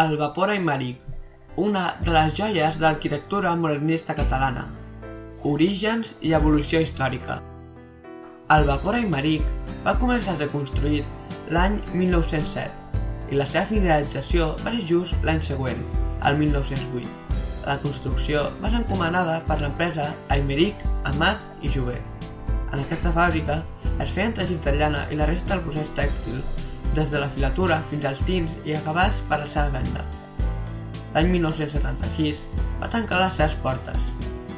El Vapor Aimeric, una de les joies de l'arquitectura modernista catalana. Orígens i evolució històrica. El Vapor Aimeric va començar a ser construït l'any 1907 i la seva finalització va ser just l'any següent, el 1908. La construcció va ser encomanada per l'empresa Aimeric, Amat i Jové. En aquesta fàbrica es feien teixits de llana i la resta del procés tèxtil des de la filatura fins als tints i acabats per la seva venda. L'any 1976 va tancar les seves portes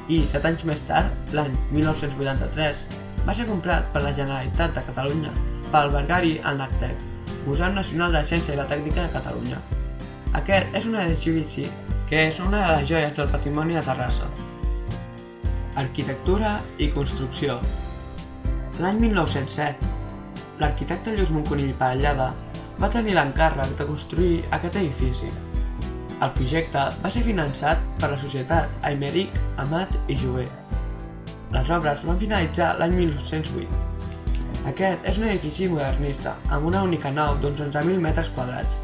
i, set anys més tard, l'any 1983, va ser comprat per la Generalitat de Catalunya albergar-hi el NACTEC, Museu Nacional de la Ciència i la Tècnica de Catalunya. Aquest és un edifici que és una de les joies del patrimoni de Terrassa. Arquitectura i construcció L'any 1907 l'arquitecte Lluís Monconill Parellada va tenir l'encàrrec de construir aquest edifici. El projecte va ser finançat per la societat Aimeric, Amat i Jové. Les obres van finalitzar l'any 1908. Aquest és un edifici modernista amb una única nau d'uns 11.000 metres quadrats,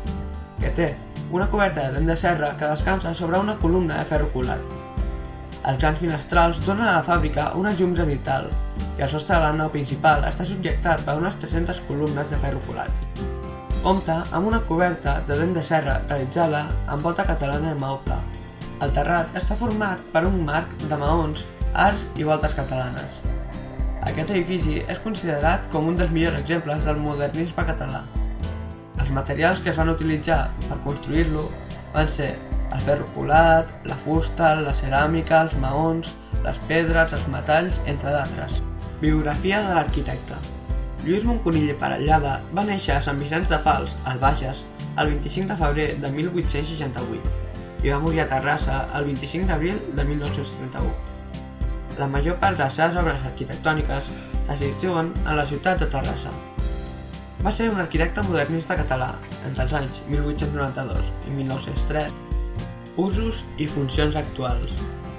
que té una coberta de dent de serra que descansa sobre una columna de ferro colat. Els grans finestrals donen a la fàbrica una llum zenital i el sostre de la nau principal està subjectat per unes 300 columnes de ferro colat. Compta amb una coberta de dent de serra realitzada amb volta catalana de maó pla. El terrat està format per un marc de maons, arcs i voltes catalanes. Aquest edifici és considerat com un dels millors exemples del modernisme català. Els materials que es van utilitzar per construir-lo van ser el ferro colat, la fusta, la ceràmica, els maons, les pedres, els metalls, entre d'altres. Biografia de l'arquitecte Lluís Monconill i Parellada va néixer a Sant Vicenç de Fals, al Bages, el 25 de febrer de 1868 i va morir a Terrassa el 25 d'abril de 1931. La major part de les seves obres arquitectòniques es situen a la ciutat de Terrassa. Va ser un arquitecte modernista català entre els anys 1892 i 1903. Usos i funcions actuals.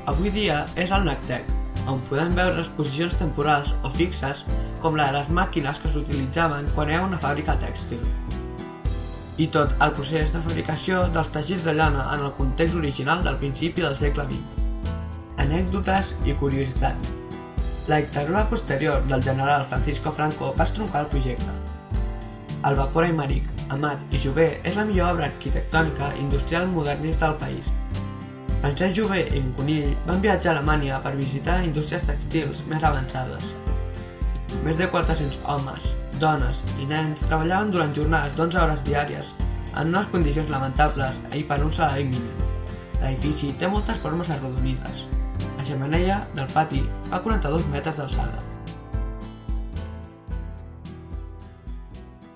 Avui dia és el NACTEC, on podem veure exposicions temporals o fixes com la de les màquines que s'utilitzaven quan era una fàbrica tèxtil. I tot el procés de fabricació dels teixits de llana en el context original del principi del segle XX. Anècdotes i curiositats. La dictadura posterior del general Francisco Franco va estroncar el projecte. El vapor aimeric, Amat i Jové és la millor obra arquitectònica industrial modernista del país. Francesc Jové i Conill van viatjar a Alemanya per visitar indústries textils més avançades. Més de 400 homes, dones i nens treballaven durant jornades d'11 hores diàries en unes condicions lamentables i per un salari mínim. L'edifici té moltes formes arrodonides. La xemeneia del pati fa 42 metres d'alçada.